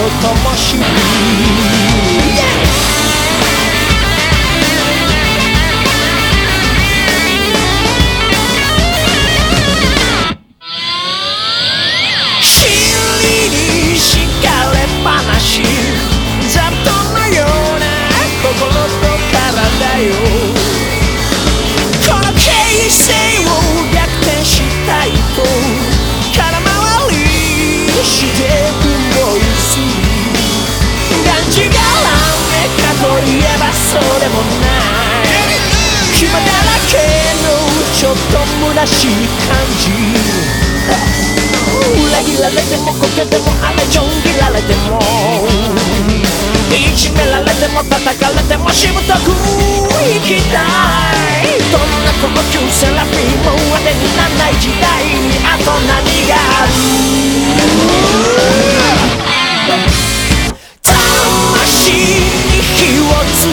の灯火、yeah! 虚しい感じ裏切られてもこけてもあれちょん切られてもいじめられても叩かれてもしぶとく生きたいどんな高級セラピー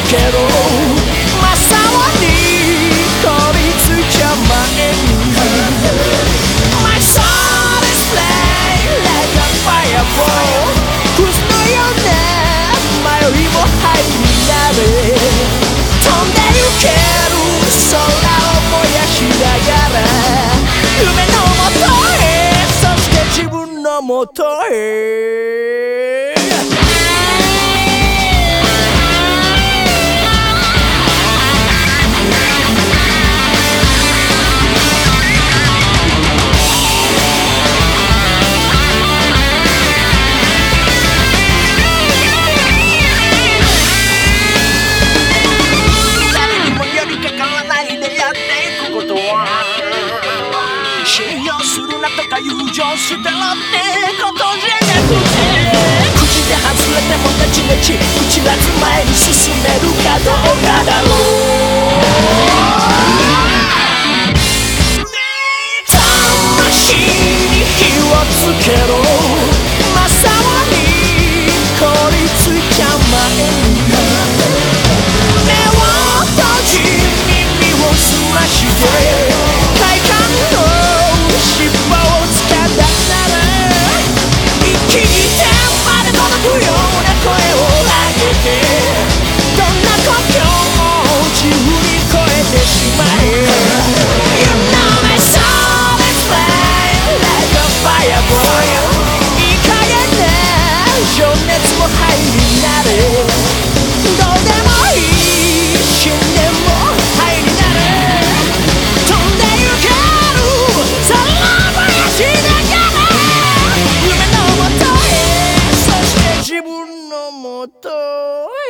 けどマサオに取りつきゃえに。My soul is p l a y like a fireball くすのような前よりも灰になれ飛んでゆける。空を燃やしながら。夢のもとへ。そして自分のもとへ。友情捨てろって前に進めるかどうかだろう魂に火をつけろまさに凍りついちゃ前に目を閉じ耳を澄まして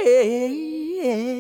yeah.